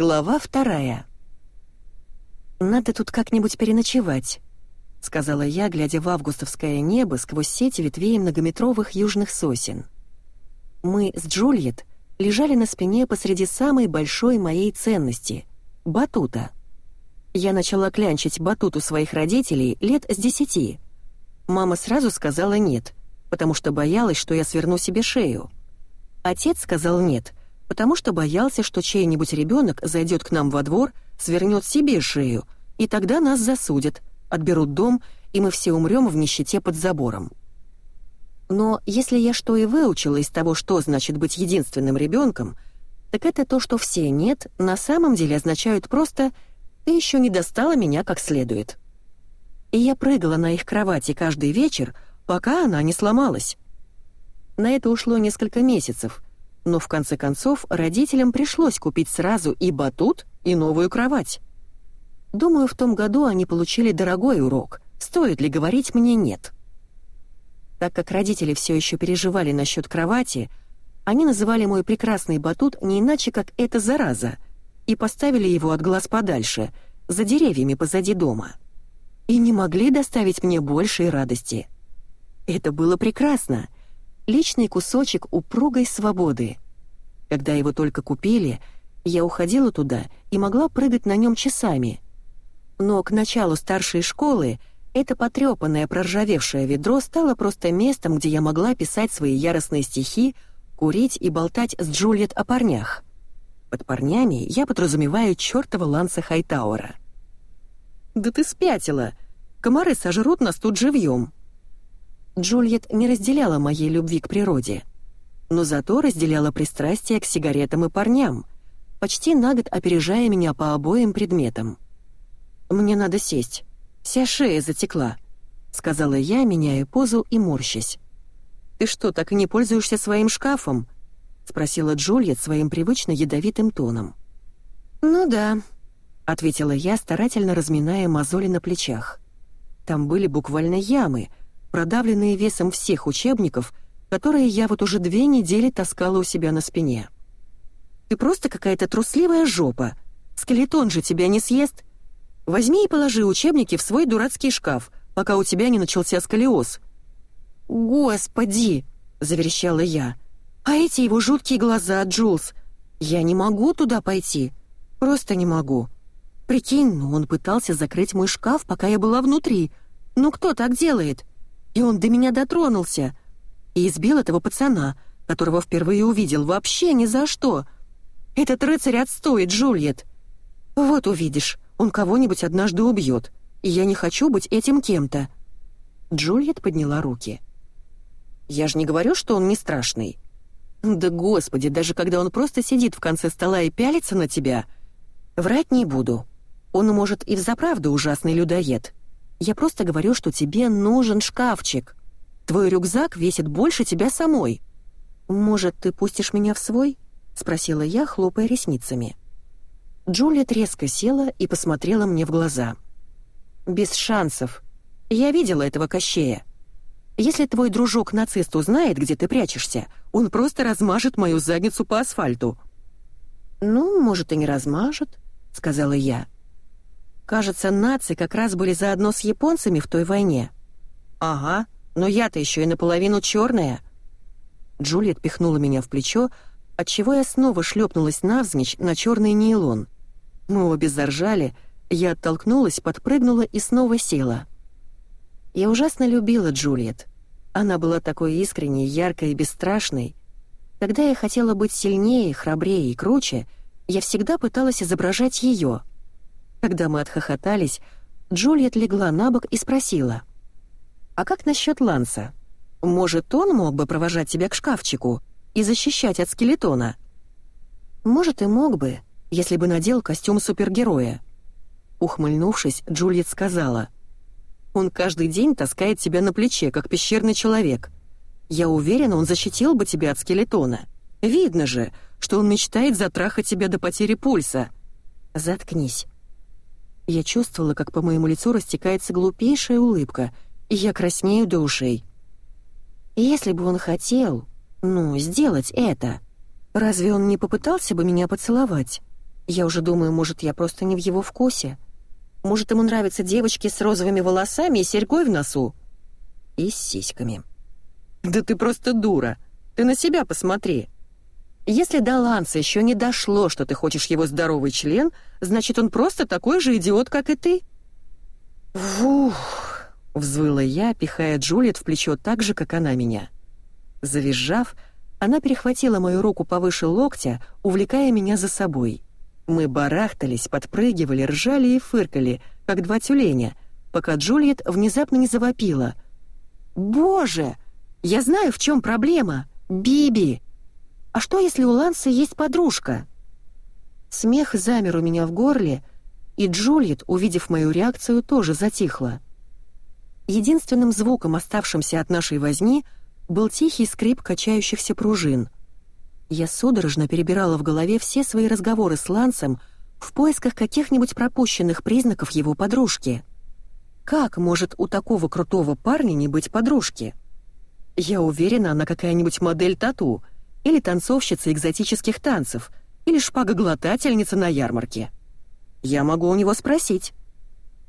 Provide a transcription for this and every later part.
Глава вторая. «Надо тут как-нибудь переночевать», — сказала я, глядя в августовское небо сквозь сеть ветвей многометровых южных сосен. Мы с Джульет лежали на спине посреди самой большой моей ценности — батута. Я начала клянчить батут своих родителей лет с десяти. Мама сразу сказала «нет», потому что боялась, что я сверну себе шею. Отец сказал «нет», потому что боялся, что чей-нибудь ребенок зайдет к нам во двор, свернет себе шею, и тогда нас засудят, отберут дом, и мы все умрем в нищете под забором. Но если я что и выучила из того, что значит быть единственным ребенком, так это то, что все «нет» на самом деле означают просто «ты еще не достала меня как следует». И я прыгала на их кровати каждый вечер, пока она не сломалась. На это ушло несколько месяцев — но в конце концов родителям пришлось купить сразу и батут, и новую кровать. Думаю, в том году они получили дорогой урок, стоит ли говорить мне «нет». Так как родители все еще переживали насчет кровати, они называли мой прекрасный батут не иначе, как «это зараза», и поставили его от глаз подальше, за деревьями позади дома. И не могли доставить мне большей радости. Это было прекрасно — личный кусочек упругой свободы. Когда его только купили, я уходила туда и могла прыгать на нем часами. Но к началу старшей школы это потрепанное проржавевшее ведро стало просто местом, где я могла писать свои яростные стихи, курить и болтать с Джульет о парнях. Под парнями я подразумеваю чёртова Ланса Хайтауэра. «Да ты спятила! Комары сожрут нас тут живьем!» Джульет не разделяла моей любви к природе, но зато разделяла пристрастие к сигаретам и парням, почти на год опережая меня по обоим предметам. «Мне надо сесть. Вся шея затекла», — сказала я, меняя позу и морщась. «Ты что, так и не пользуешься своим шкафом?» — спросила Джульет своим привычно ядовитым тоном. «Ну да», — ответила я, старательно разминая мозоли на плечах. Там были буквально ямы — продавленные весом всех учебников, которые я вот уже две недели таскала у себя на спине. «Ты просто какая-то трусливая жопа. Скелетон же тебя не съест. Возьми и положи учебники в свой дурацкий шкаф, пока у тебя не начался сколиоз». «Господи!» — заверещала я. «А эти его жуткие глаза, Джулс! Я не могу туда пойти. Просто не могу. Прикинь, ну он пытался закрыть мой шкаф, пока я была внутри. Ну кто так делает?» И он до меня дотронулся. И избил этого пацана, которого впервые увидел, вообще ни за что. Этот рыцарь отстоит, Джульет. Вот увидишь, он кого-нибудь однажды убьет. И я не хочу быть этим кем-то. Джульет подняла руки. «Я же не говорю, что он не страшный». «Да господи, даже когда он просто сидит в конце стола и пялится на тебя...» «Врать не буду. Он, может, и взаправду ужасный людоед. Я просто говорю, что тебе нужен шкафчик. Твой рюкзак весит больше тебя самой. Может, ты пустишь меня в свой?» — спросила я, хлопая ресницами. Джулиет резко села и посмотрела мне в глаза. «Без шансов. Я видела этого кощея. Если твой дружок-нацист узнает, где ты прячешься, он просто размажет мою задницу по асфальту». «Ну, может, и не размажет», — сказала я. Кажется, нации как раз были заодно с японцами в той войне. Ага, но я-то еще и наполовину черная. Джульет пихнула меня в плечо, отчего я снова шлепнулась навзничь на черный нейлон. Мы обе заржали, я оттолкнулась, подпрыгнула и снова села. Я ужасно любила Джульет. Она была такой искренней, яркой и бесстрашной. Когда я хотела быть сильнее, храбрее и круче, я всегда пыталась изображать ее — когда мы отхохотались, Джульет легла на бок и спросила. «А как насчет Ланса? Может, он мог бы провожать тебя к шкафчику и защищать от скелетона?» «Может, и мог бы, если бы надел костюм супергероя». Ухмыльнувшись, Джульет сказала. «Он каждый день таскает тебя на плече, как пещерный человек. Я уверена, он защитил бы тебя от скелетона. Видно же, что он мечтает затрахать тебя до потери пульса». «Заткнись», я чувствовала, как по моему лицу растекается глупейшая улыбка, и я краснею до ушей. Если бы он хотел, ну, сделать это, разве он не попытался бы меня поцеловать? Я уже думаю, может, я просто не в его вкусе. Может, ему нравятся девочки с розовыми волосами и серьгой в носу. И с сиськами. Да ты просто дура. Ты на себя посмотри. Если до Ланса еще не дошло, что ты хочешь его здоровый член, значит, он просто такой же идиот, как и ты. Фух, взвыла я, пихая Джульет в плечо так же, как она меня. Завизжав, она перехватила мою руку повыше локтя, увлекая меня за собой. Мы барахтались, подпрыгивали, ржали и фыркали, как два тюленя, пока Джульет внезапно не завопила. «Боже! Я знаю, в чем проблема! Биби! А что, если у Ланса есть подружка?» Смех замер у меня в горле, и Джульет, увидев мою реакцию, тоже затихла. Единственным звуком, оставшимся от нашей возни, был тихий скрип качающихся пружин. Я судорожно перебирала в голове все свои разговоры с Лансом в поисках каких-нибудь пропущенных признаков его подружки. Как может у такого крутого парня не быть подружки? Я уверена, она какая-нибудь модель тату, или танцовщица экзотических танцев, или шпагоглотательница на ярмарке. Я могу у него спросить.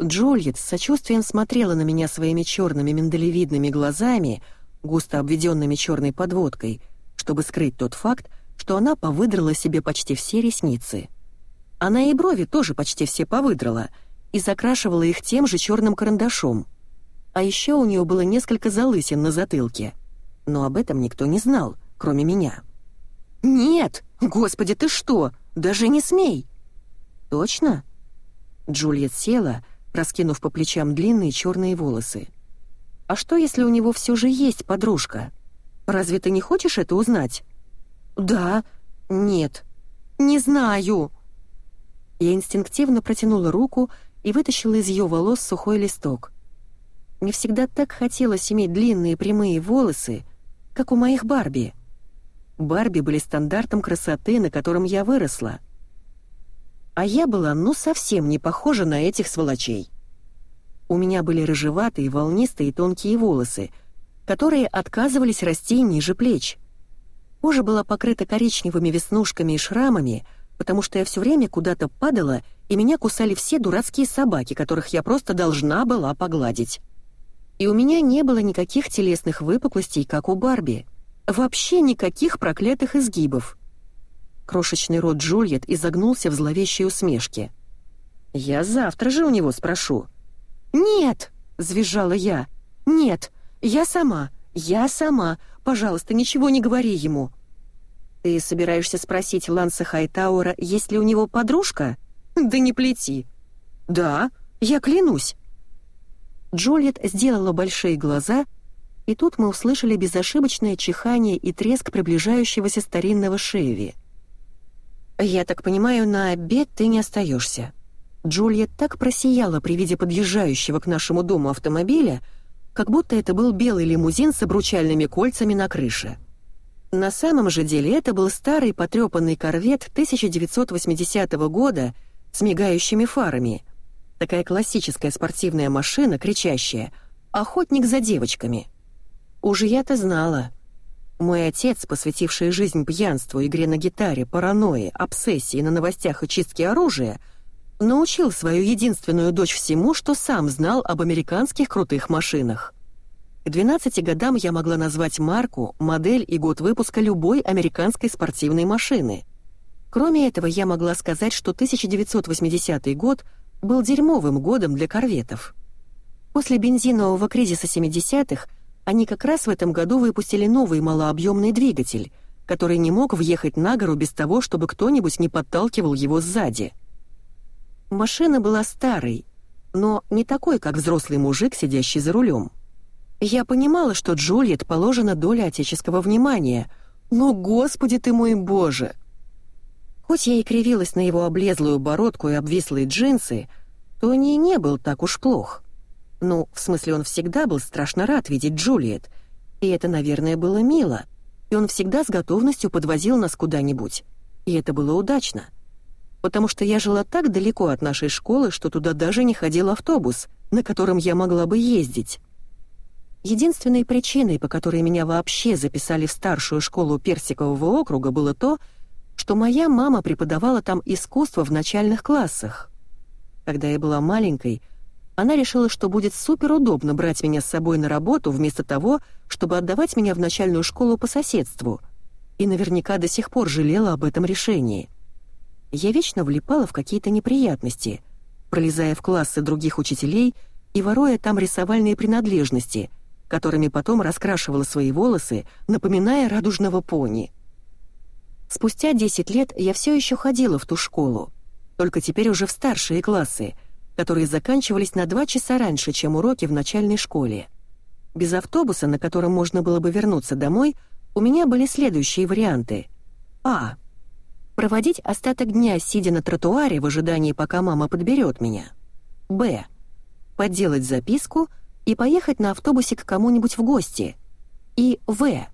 Джульет с сочувствием смотрела на меня своими черными миндалевидными глазами, густо обведенными черной подводкой, чтобы скрыть тот факт, что она повыдрала себе почти все ресницы. Она и брови тоже почти все повыдрала и закрашивала их тем же черным карандашом. А еще у нее было несколько залысин на затылке. Но об этом никто не знал, кроме меня. «Нет! Господи, ты что? Даже не смей!» «Точно?» Джульет села, раскинув по плечам длинные черные волосы. «А что, если у него все же есть подружка? Разве ты не хочешь это узнать?» «Да, нет, не знаю». Я инстинктивно протянула руку и вытащила из ее волос сухой листок. Мне всегда так хотелось иметь длинные прямые волосы, как у моих Барби. Барби были стандартом красоты, на котором я выросла — а я была ну совсем не похожа на этих сволочей. У меня были рыжеватые, волнистые тонкие волосы, которые отказывались расти ниже плеч. Кожа была покрыта коричневыми веснушками и шрамами, потому что я все время куда-то падала, и меня кусали все дурацкие собаки, которых я просто должна была погладить. И у меня не было никаких телесных выпуклостей, как у Барби. Вообще никаких проклятых изгибов. Крошечный рот Джульет изогнулся в зловещей усмешке. «Я завтра же у него спрошу». «Нет!» — завизжала я. «Нет! Я сама! Я сама! Пожалуйста, ничего не говори ему!» «Ты собираешься спросить Ланса Хайтаура, есть ли у него подружка?» «Да не плети!» «Да, я клянусь!» Джульет сделала большие глаза, и тут мы услышали безошибочное чихание и треск приближающегося старинного шеви. «Я так понимаю, на обед ты не остаешься. Джулья так просияла при виде подъезжающего к нашему дому автомобиля, как будто это был белый лимузин с обручальными кольцами на крыше. На самом же деле это был старый потрепанный корвет 1980 года с мигающими фарами. Такая классическая спортивная машина, кричащая «Охотник за девочками». Уже я-то знала — мой отец, посвятивший жизнь пьянству, игре на гитаре, паранойи, обсессии на новостях и чистке оружия, научил свою единственную дочь всему, что сам знал об американских крутых машинах. К 12 годам я могла назвать марку, модель и год выпуска любой американской спортивной машины. Кроме этого, я могла сказать, что 1980 год был дерьмовым годом для корветов. После бензинового кризиса 70-х они как раз в этом году выпустили новый малообъемный двигатель, который не мог въехать на гору без того, чтобы кто-нибудь не подталкивал его сзади. Машина была старой, но не такой, как взрослый мужик, сидящий за рулем. Я понимала, что Джульет положена доля отеческого внимания, но, господи ты мой боже! Хоть я и кривилась на его облезлую бородку и обвислые джинсы, то не не был так уж плох. Ну, в смысле, он всегда был страшно рад видеть Джулиет. И это, наверное, было мило. И он всегда с готовностью подвозил нас куда-нибудь. И это было удачно. Потому что я жила так далеко от нашей школы, что туда даже не ходил автобус, на котором я могла бы ездить. Единственной причиной, по которой меня вообще записали в старшую школу Персикового округа, было то, что моя мама преподавала там искусство в начальных классах. Когда я была маленькой, она решила, что будет суперудобно брать меня с собой на работу вместо того, чтобы отдавать меня в начальную школу по соседству, и наверняка до сих пор жалела об этом решении. Я вечно влипала в какие-то неприятности, пролезая в классы других учителей и воруя там рисовальные принадлежности, которыми потом раскрашивала свои волосы, напоминая радужного пони. Спустя 10 лет я все еще ходила в ту школу, только теперь уже в старшие классы, которые заканчивались на два часа раньше, чем уроки в начальной школе. Без автобуса, на котором можно было бы вернуться домой, у меня были следующие варианты. А. Проводить остаток дня, сидя на тротуаре в ожидании, пока мама подберет меня. Б. Подделать записку и поехать на автобусе к кому-нибудь в гости. И В.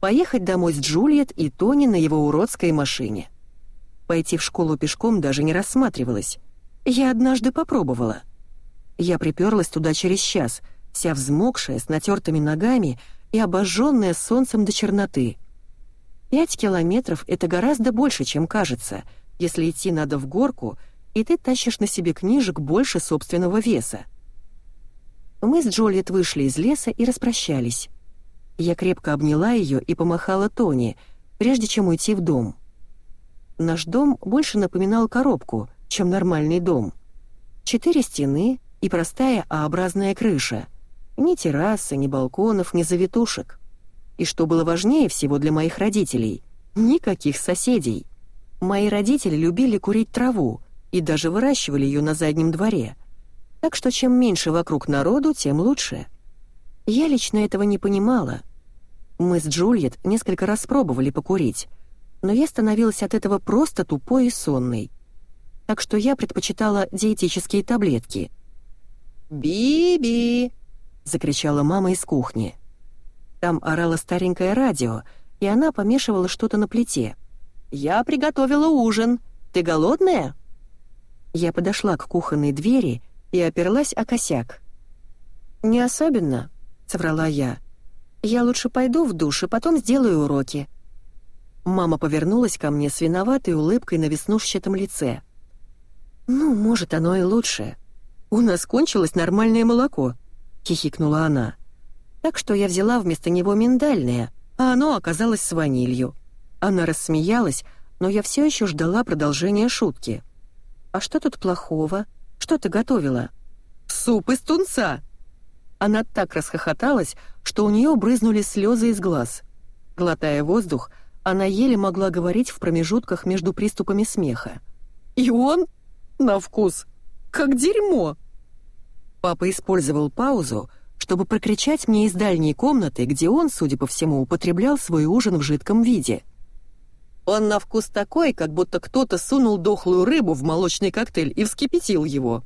Поехать домой с Джульет и Тони на его уродской машине. Пойти в школу пешком даже не рассматривалось. Я однажды попробовала. Я приперлась туда через час, вся взмокшая, с натертыми ногами и обожженная солнцем до черноты. Пять километров — это гораздо больше, чем кажется, если идти надо в горку, и ты тащишь на себе книжек больше собственного веса. Мы с Джолиет вышли из леса и распрощались. Я крепко обняла ее и помахала Тони, прежде чем уйти в дом. Наш дом больше напоминал коробку, чем нормальный дом. Четыре стены и простая А-образная крыша. Ни террасы, ни балконов, ни завитушек. И что было важнее всего для моих родителей, никаких соседей. Мои родители любили курить траву и даже выращивали ее на заднем дворе. Так что чем меньше вокруг народу, тем лучше. Я лично этого не понимала. Мы с Джульет несколько раз пробовали покурить, но я становилась от этого просто тупой и сонной. Так что я предпочитала диетические таблетки. «Би-би!» — закричала мама из кухни. Там орало старенькое радио, и она помешивала что-то на плите. «Я приготовила ужин. Ты голодная?» Я подошла к кухонной двери и оперлась о косяк. «Не особенно», — соврала я. «Я лучше пойду в душ и потом сделаю уроки. Мама повернулась ко мне с виноватой улыбкой на веснушчатом лице. «Ну, может, оно и лучше. У нас кончилось нормальное молоко», — хихикнула она. «Так что я взяла вместо него миндальное, а оно оказалось с ванилью». Она рассмеялась, но я все еще ждала продолжения шутки. «А что тут плохого? Что ты готовила?» «Суп из тунца!» Она так расхохоталась, что у нее брызнули слезы из глаз. Глотая воздух, — она еле могла говорить в промежутках между приступами смеха. «И он? На вкус! Как дерьмо!» Папа использовал паузу, чтобы прокричать мне из дальней комнаты, где он, судя по всему, употреблял свой ужин в жидком виде. «Он на вкус такой, как будто кто-то сунул дохлую рыбу в молочный коктейль и вскипятил его».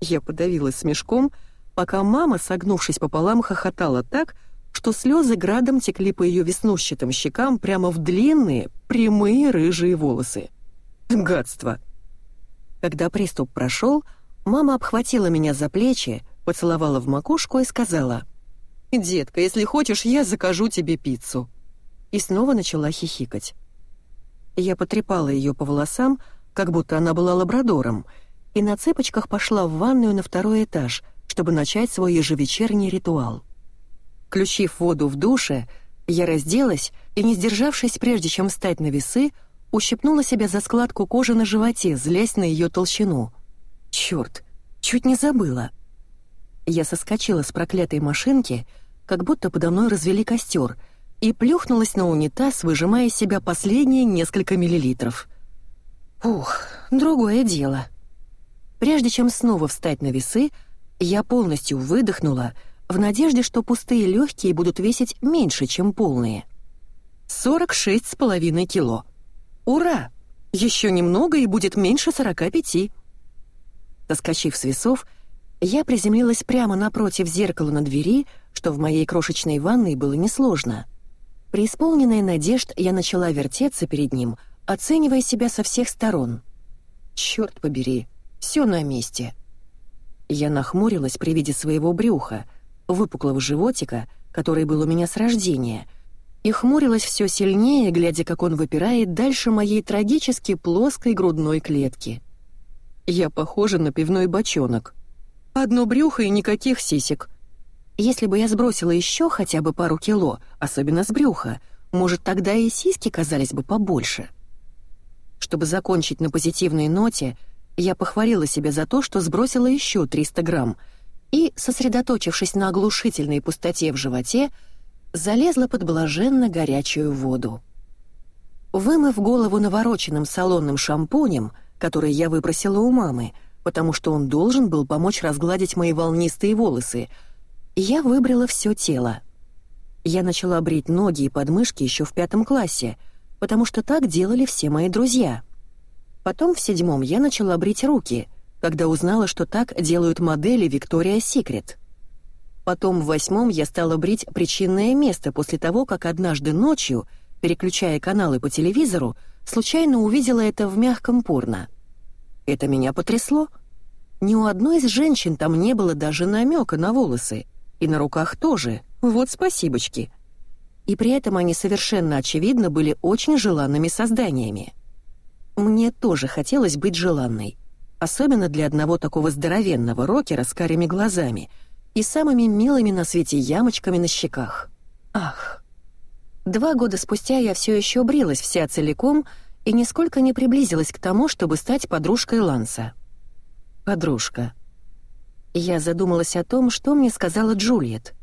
Я подавилась смешком, пока мама, согнувшись пополам, хохотала так, что слезы градом текли по ее веснущатым щекам прямо в длинные, прямые рыжие волосы. Гадство! Когда приступ прошел, мама обхватила меня за плечи, поцеловала в макушку и сказала, «Детка, если хочешь, я закажу тебе пиццу». И снова начала хихикать. Я потрепала ее по волосам, как будто она была лабрадором, и на цепочках пошла в ванную на второй этаж, чтобы начать свой ежевечерний ритуал. Включив воду в душе, я разделась и, не сдержавшись, прежде чем встать на весы, ущипнула себя за складку кожи на животе, злясь на ее толщину. Черт, чуть не забыла. Я соскочила с проклятой машинки, как будто подо мной развели костер, и плюхнулась на унитаз, выжимая из себя последние несколько миллилитров. Ух, другое дело. Прежде чем снова встать на весы, я полностью выдохнула — в надежде, что пустые легкие будут весить меньше, чем полные. 46 с половиной кило. Ура! Еще немного и будет меньше 45. Соскочив с весов, я приземлилась прямо напротив зеркала на двери, что в моей крошечной ванной было несложно. Преисполненная надежд, я начала вертеться перед ним, оценивая себя со всех сторон. Черт побери, все на месте. Я нахмурилась при виде своего брюха — выпуклого животика, который был у меня с рождения, и хмурилась все сильнее, глядя, как он выпирает дальше моей трагически плоской грудной клетки. Я похожа на пивной бочонок. Одно брюхо и никаких сисек. Если бы я сбросила еще хотя бы пару кило, особенно с брюха, может, тогда и сиськи казались бы побольше. Чтобы закончить на позитивной ноте, я похвалила себя за то, что сбросила еще 300 грамм, и, сосредоточившись на оглушительной пустоте в животе, залезла под блаженно горячую воду. Вымыв голову навороченным салонным шампунем, который я выпросила у мамы, потому что он должен был помочь разгладить мои волнистые волосы, я выбрала все тело. Я начала брить ноги и подмышки еще в пятом классе, потому что так делали все мои друзья. Потом в седьмом я начала брить руки, когда узнала, что так делают модели Victoria's Secret. Потом в восьмом я стала брить причинное место после того, как однажды ночью, переключая каналы по телевизору, случайно увидела это в мягком порно. Это меня потрясло. Ни у одной из женщин там не было даже намека на волосы, и на руках тоже, вот спасибочки. И при этом они совершенно очевидно были очень желанными созданиями. Мне тоже хотелось быть желанной, особенно для одного такого здоровенного рокера с карими глазами — и самыми милыми на свете ямочками на щеках. Ах! Два года спустя я все еще брилась вся целиком и нисколько не приблизилась к тому, чтобы стать подружкой Ланса. Подружка. Я задумалась о том, что мне сказала Джульет.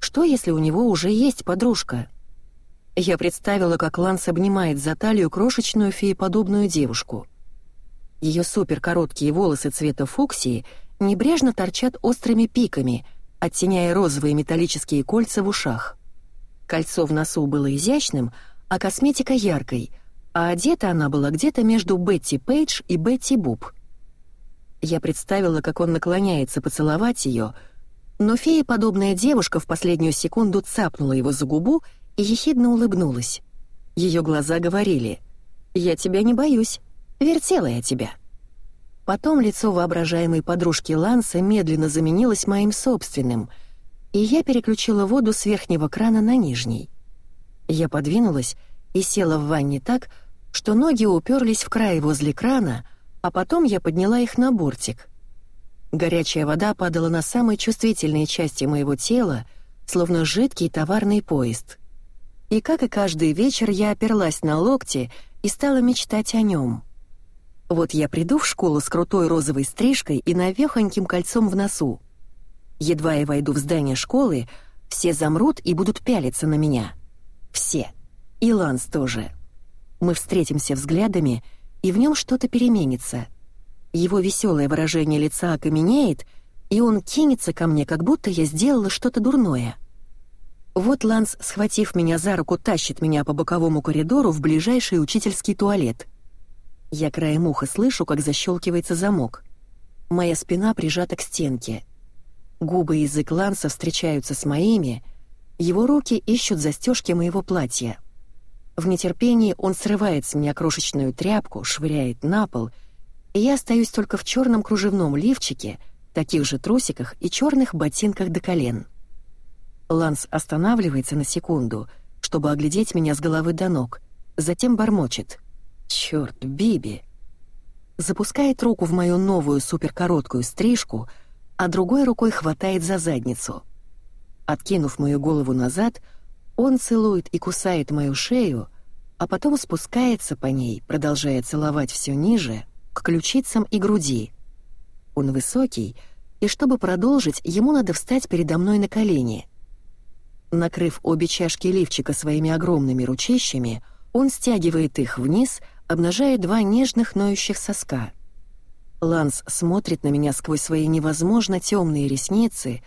Что, если у него уже есть подружка? Я представила, как Ланс обнимает за талию крошечную фееподобную девушку. Ее суперкороткие волосы цвета фуксии — небрежно торчат острыми пиками, оттеняя розовые металлические кольца в ушах. Кольцо в носу было изящным, а косметика яркой, а одета она была где-то между Бетти Пейдж и Бетти Буб. Я представила, как он наклоняется поцеловать ее, но фея-подобная девушка в последнюю секунду цапнула его за губу и ехидно улыбнулась. Ее глаза говорили «Я тебя не боюсь, вертела я тебя». Потом лицо воображаемой подружки Ланса медленно заменилось моим собственным, и я переключила воду с верхнего крана на нижний. Я подвинулась и села в ванне так, что ноги уперлись в край возле крана, а потом я подняла их на бортик. Горячая вода падала на самые чувствительные части моего тела, словно жидкий товарный поезд. И как и каждый вечер я оперлась на локти и стала мечтать о нем — вот я приду в школу с крутой розовой стрижкой и навехоньким кольцом в носу. Едва я войду в здание школы, все замрут и будут пялиться на меня. Все. И Ланс тоже. Мы встретимся взглядами, и в нем что-то переменится. Его веселое выражение лица окаменеет, и он кинется ко мне, как будто я сделала что-то дурное. Вот Ланс, схватив меня за руку, тащит меня по боковому коридору в ближайший учительский туалет — я краем уха слышу, как защелкивается замок. Моя спина прижата к стенке. Губы и язык Ланса встречаются с моими, его руки ищут застежки моего платья. В нетерпении он срывает с меня крошечную тряпку, швыряет на пол, и я остаюсь только в черном кружевном лифчике, таких же трусиках и черных ботинках до колен. Ланс останавливается на секунду, чтобы оглядеть меня с головы до ног, затем бормочет — Черт, Биби. Запускает руку в мою новую суперкороткую стрижку, а другой рукой хватает за задницу. Откинув мою голову назад, он целует и кусает мою шею, а потом спускается по ней, продолжая целовать все ниже, к ключицам и груди. Он высокий, и чтобы продолжить, ему надо встать передо мной на колени. Накрыв обе чашки лифчика своими огромными ручищами, он стягивает их вниз, обнажая два нежных ноющих соска. Ланс смотрит на меня сквозь свои невозможно темные ресницы,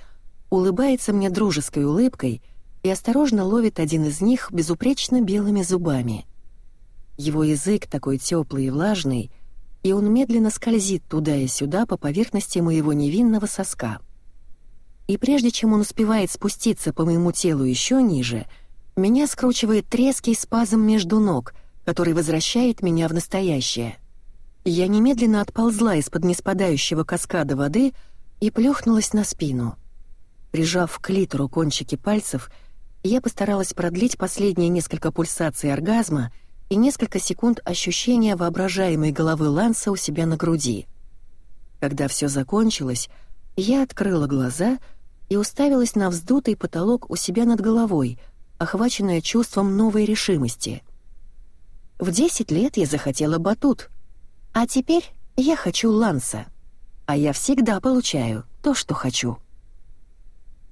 улыбается мне дружеской улыбкой и осторожно ловит один из них безупречно белыми зубами. Его язык такой теплый и влажный, и он медленно скользит туда и сюда по поверхности моего невинного соска. И прежде чем он успевает спуститься по моему телу еще ниже, меня скручивает треский спазм между ног — который возвращает меня в настоящее. Я немедленно отползла из-под неспадающего каскада воды и плюхнулась на спину. Прижав к литеру кончики пальцев, Я постаралась продлить последние несколько пульсаций оргазма и несколько секунд ощущения воображаемой головы Ланса у себя на груди. Когда все закончилось, я открыла глаза и уставилась на вздутый потолок у себя над головой, охваченная чувством новой решимости. В 10 лет я захотела батут, а теперь я хочу Ланса, а я всегда получаю то, что хочу.